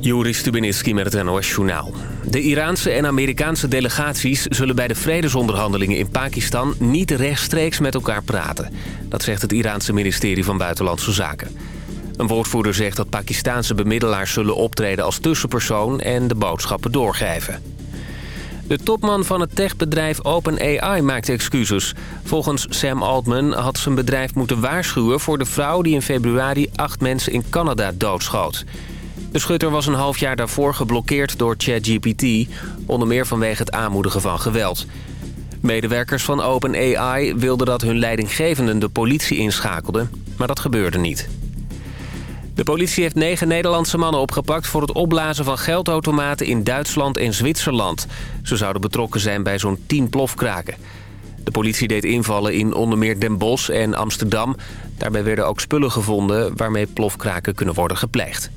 Joris Stubenitski met het NOS-journaal. De Iraanse en Amerikaanse delegaties zullen bij de vredesonderhandelingen in Pakistan... niet rechtstreeks met elkaar praten. Dat zegt het Iraanse ministerie van Buitenlandse Zaken. Een woordvoerder zegt dat Pakistaanse bemiddelaars zullen optreden als tussenpersoon... en de boodschappen doorgeven. De topman van het techbedrijf OpenAI maakt excuses. Volgens Sam Altman had zijn bedrijf moeten waarschuwen voor de vrouw... die in februari acht mensen in Canada doodschoot. De schutter was een half jaar daarvoor geblokkeerd door ChatGPT... onder meer vanwege het aanmoedigen van geweld. Medewerkers van OpenAI wilden dat hun leidinggevenden de politie inschakelden... maar dat gebeurde niet. De politie heeft negen Nederlandse mannen opgepakt... voor het opblazen van geldautomaten in Duitsland en Zwitserland. Ze zouden betrokken zijn bij zo'n 10 plofkraken. De politie deed invallen in onder meer Den Bosch en Amsterdam. Daarbij werden ook spullen gevonden waarmee plofkraken kunnen worden gepleegd.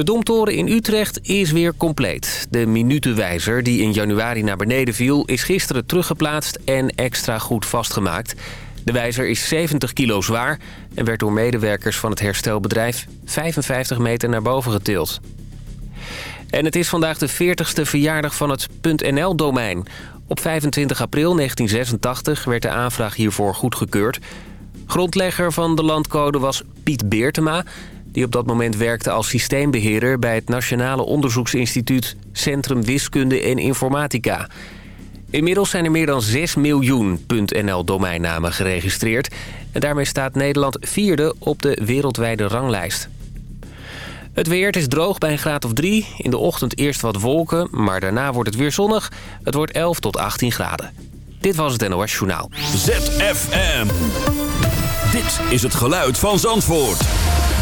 De Domtoren in Utrecht is weer compleet. De minutenwijzer die in januari naar beneden viel... is gisteren teruggeplaatst en extra goed vastgemaakt. De wijzer is 70 kilo zwaar... en werd door medewerkers van het herstelbedrijf 55 meter naar boven getild. En het is vandaag de 40ste verjaardag van het .nl-domein. Op 25 april 1986 werd de aanvraag hiervoor goedgekeurd. Grondlegger van de landcode was Piet Beertema die op dat moment werkte als systeembeheerder... bij het Nationale Onderzoeksinstituut Centrum Wiskunde en Informatica. Inmiddels zijn er meer dan 6 miljoen .nl-domeinnamen geregistreerd... en daarmee staat Nederland vierde op de wereldwijde ranglijst. Het weer, het is droog bij een graad of 3. In de ochtend eerst wat wolken, maar daarna wordt het weer zonnig. Het wordt 11 tot 18 graden. Dit was het NOS Journaal. ZFM. Dit is het geluid van Zandvoort.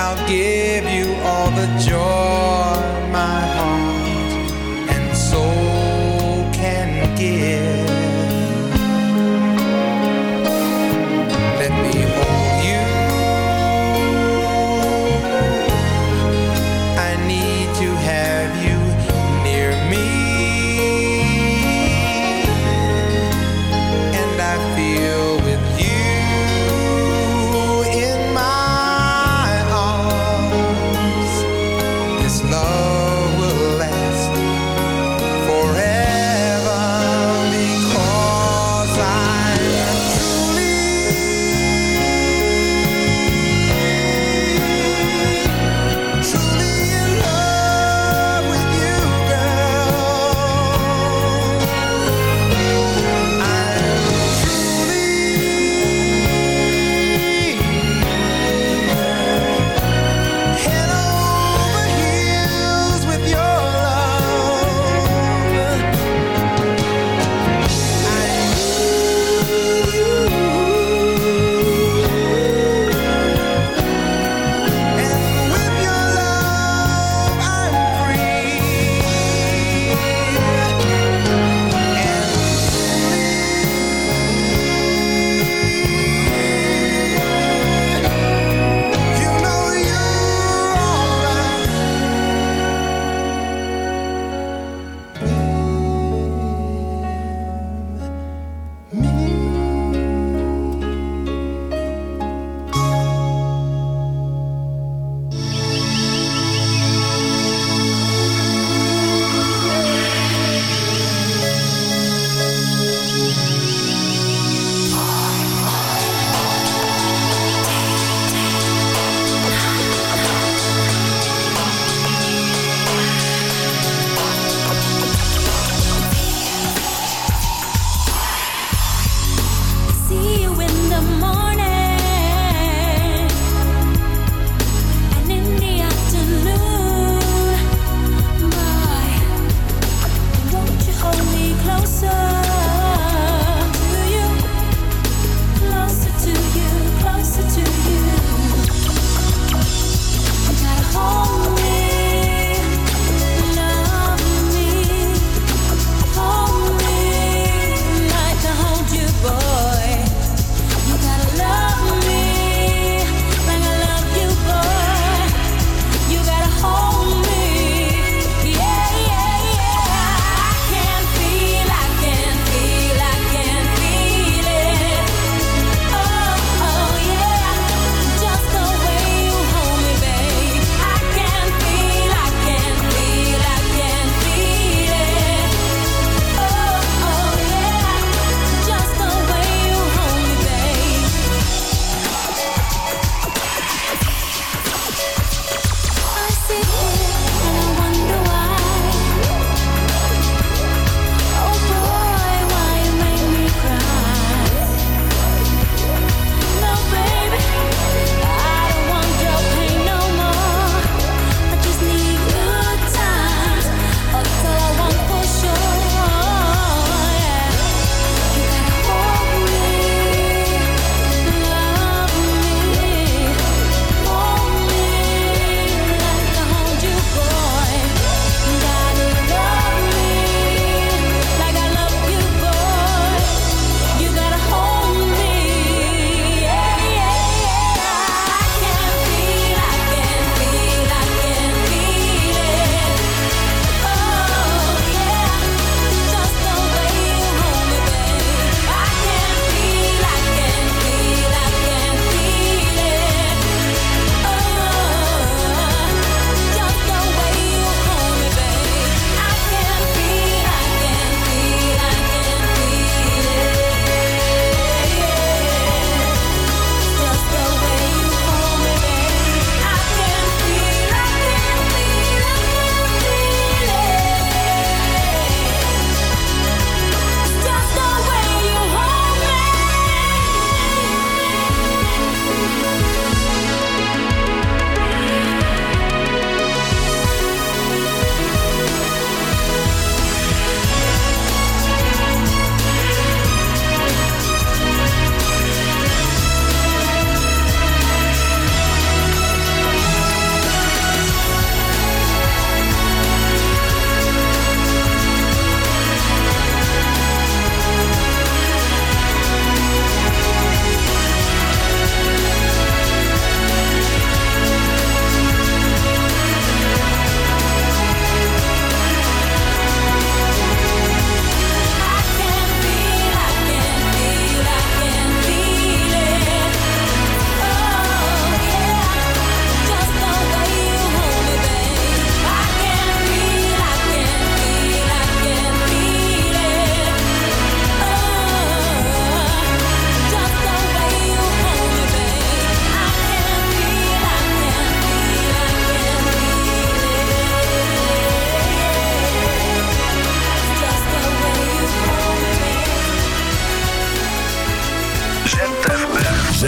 I'll give you all the joy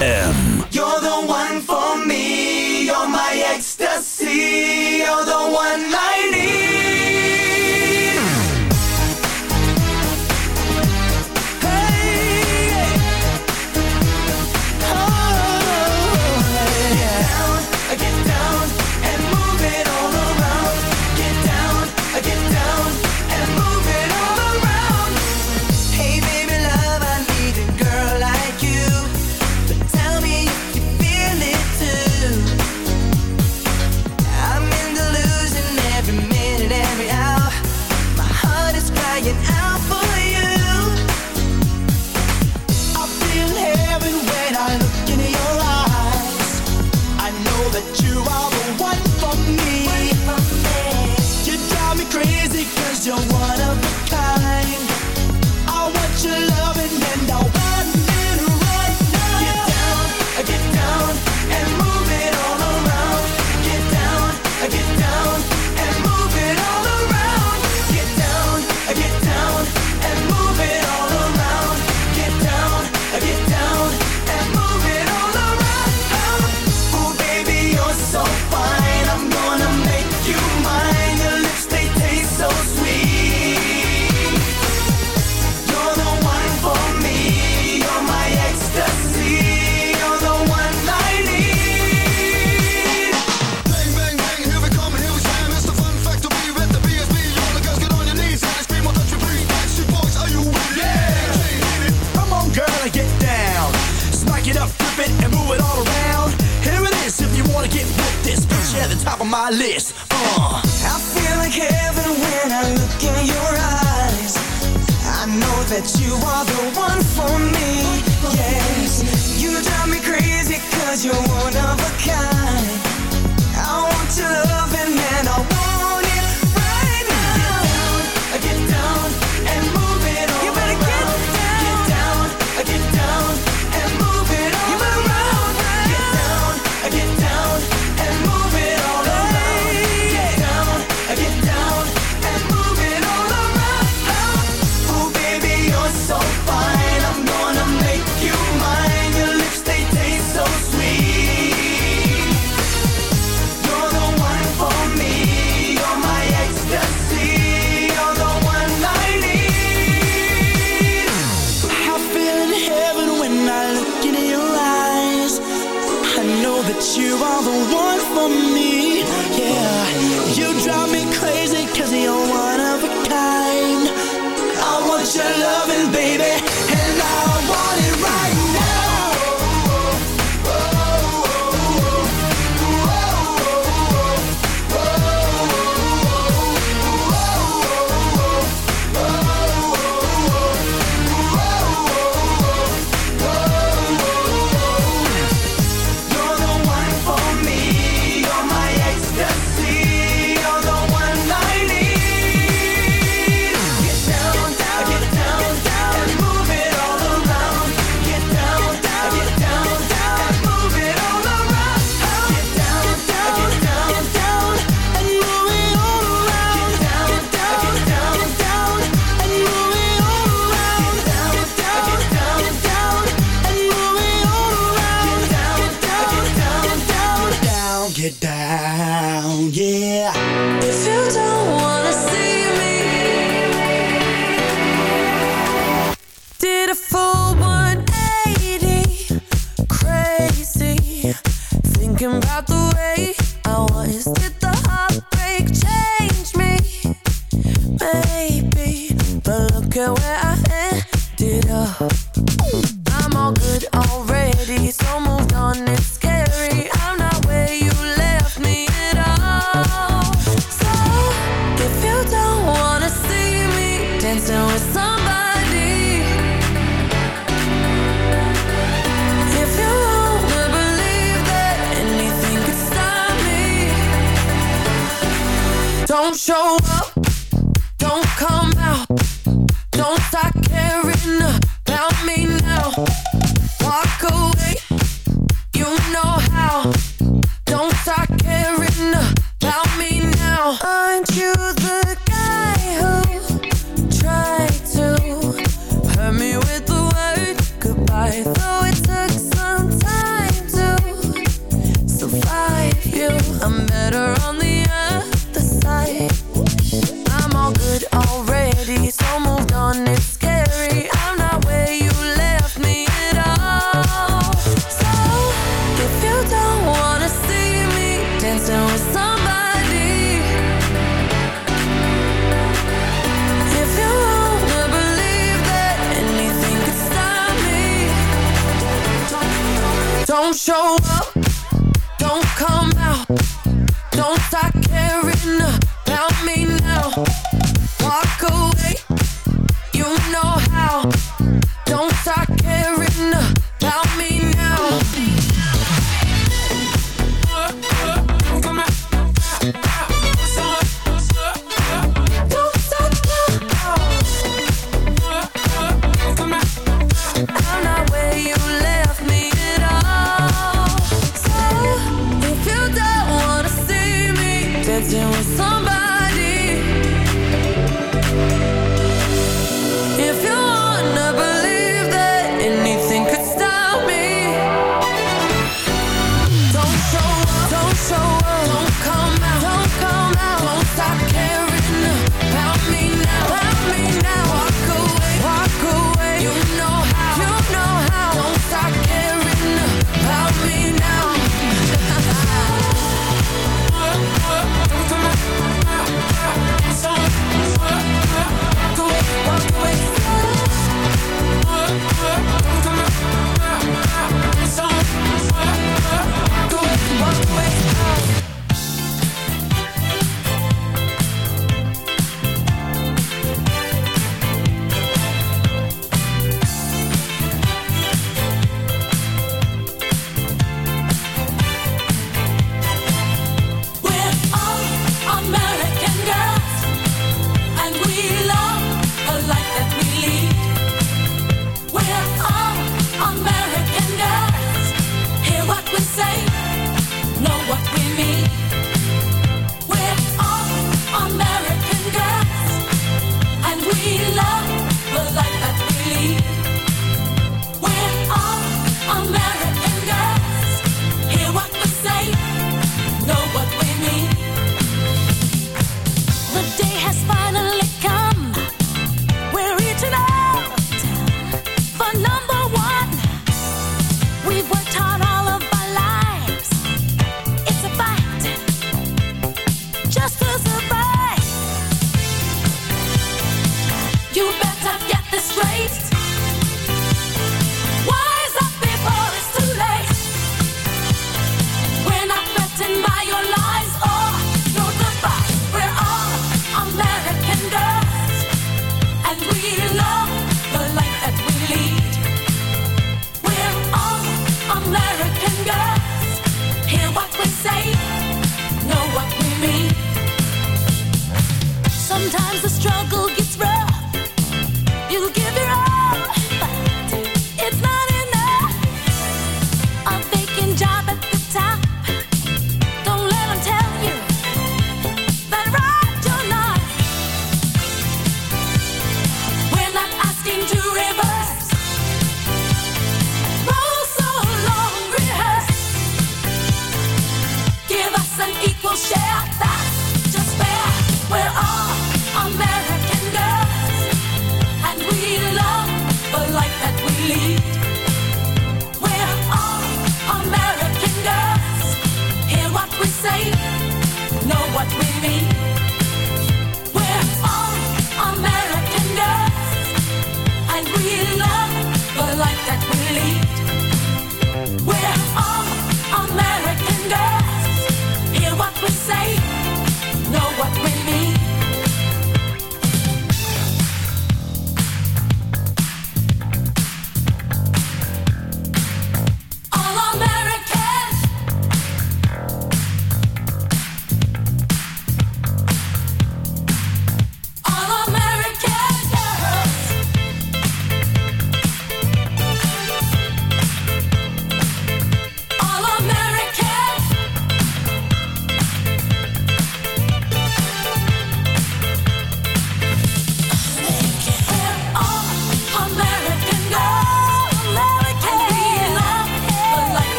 ZFM.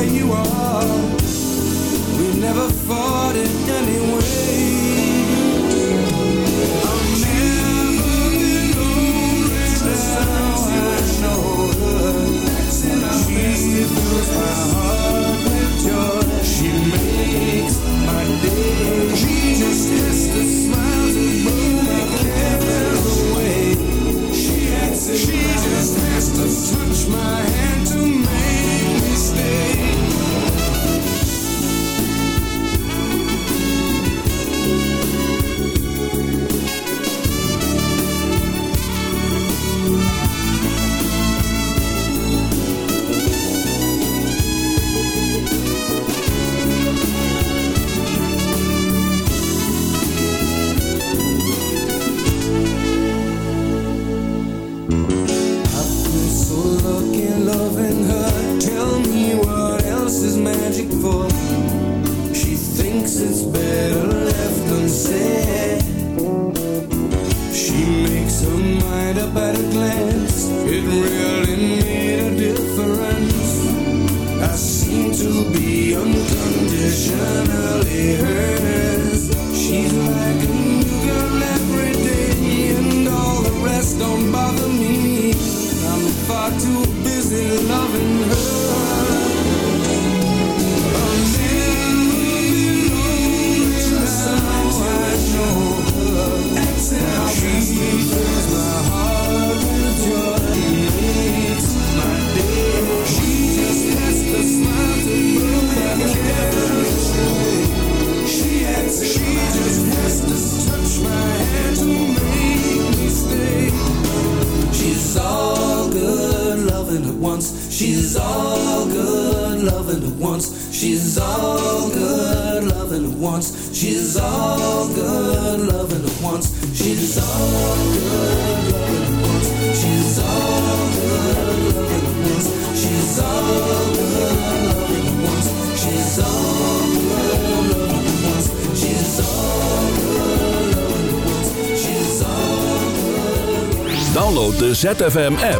where you are. We never fought it anyway. She's all good loving at once. She's all good loving at once. She's all good loving at once. She's all good loving at once. She's all good loving at once. She's all good loving at once. She's all good loving at once. She's all good loving at once. She's all good. Download the ZFM app.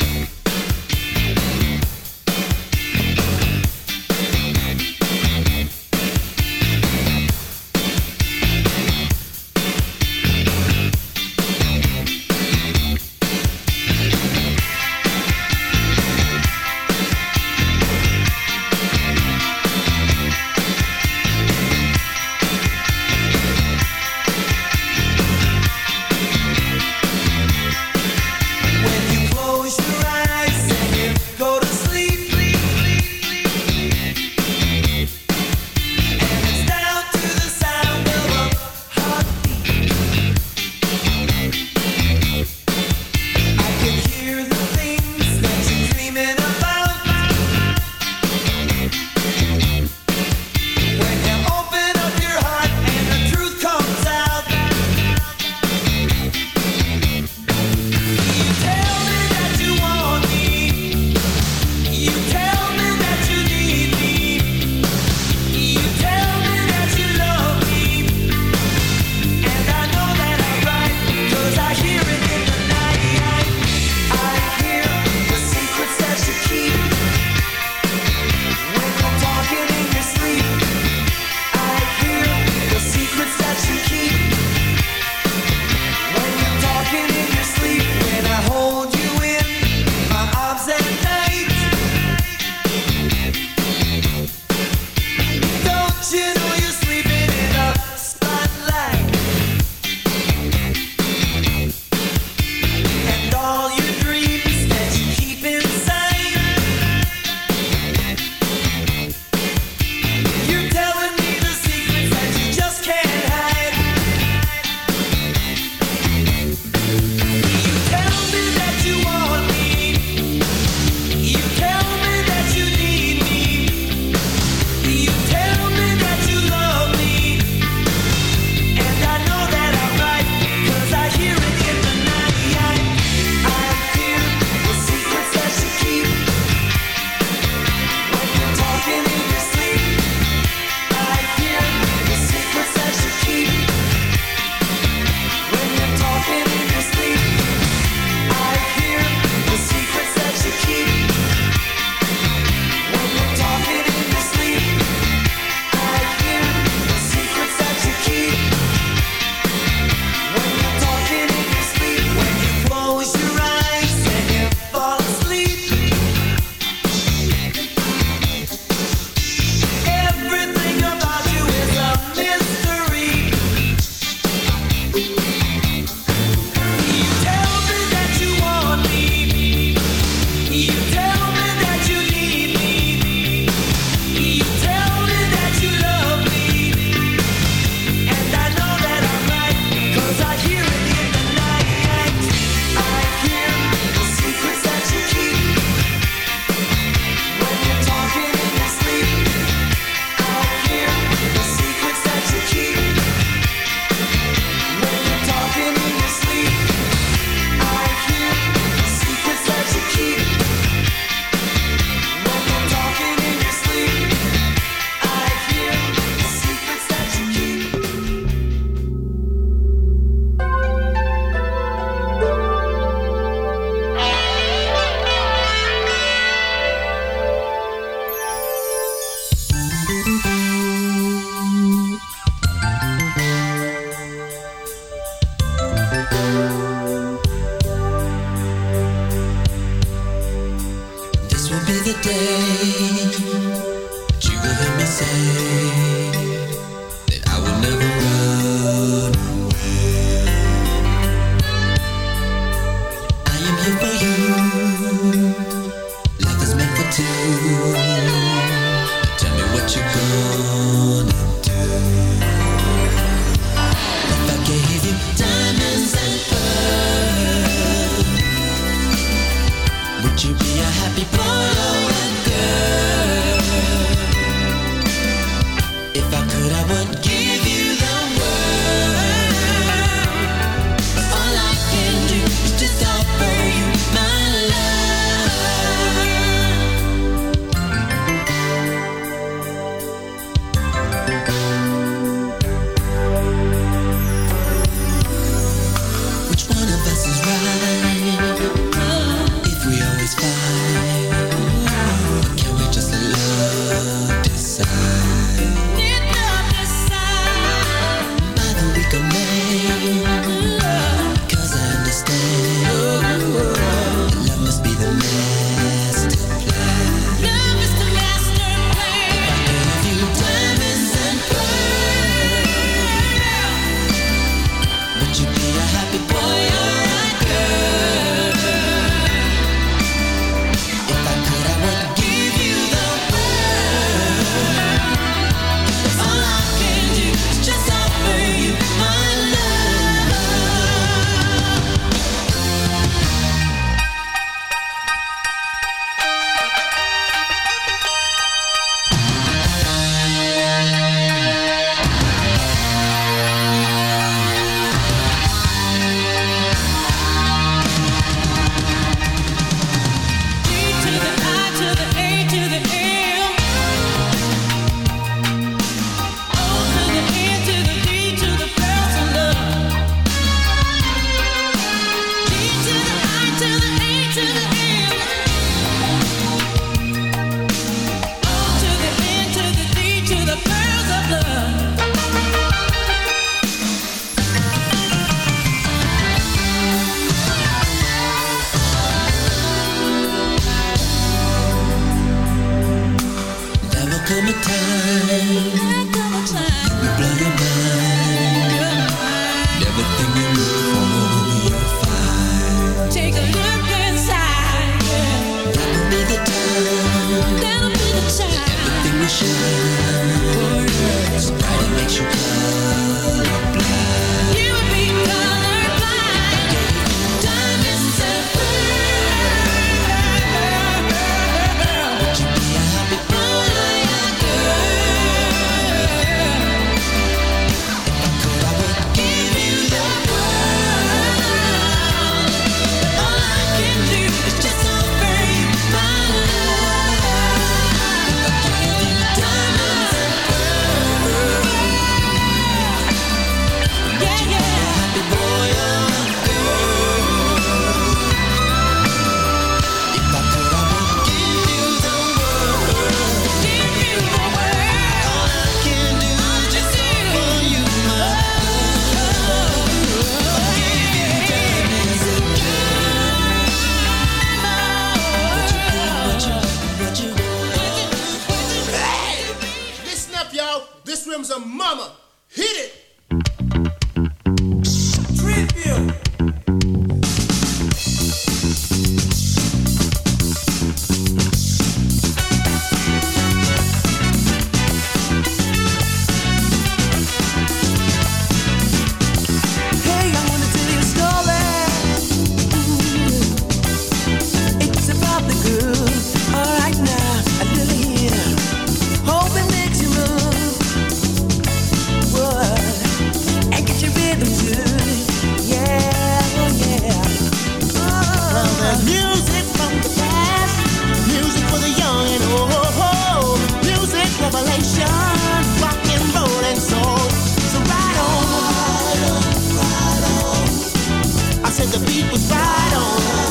Is right? Ooh, yeah. Somebody makes you come. was right on.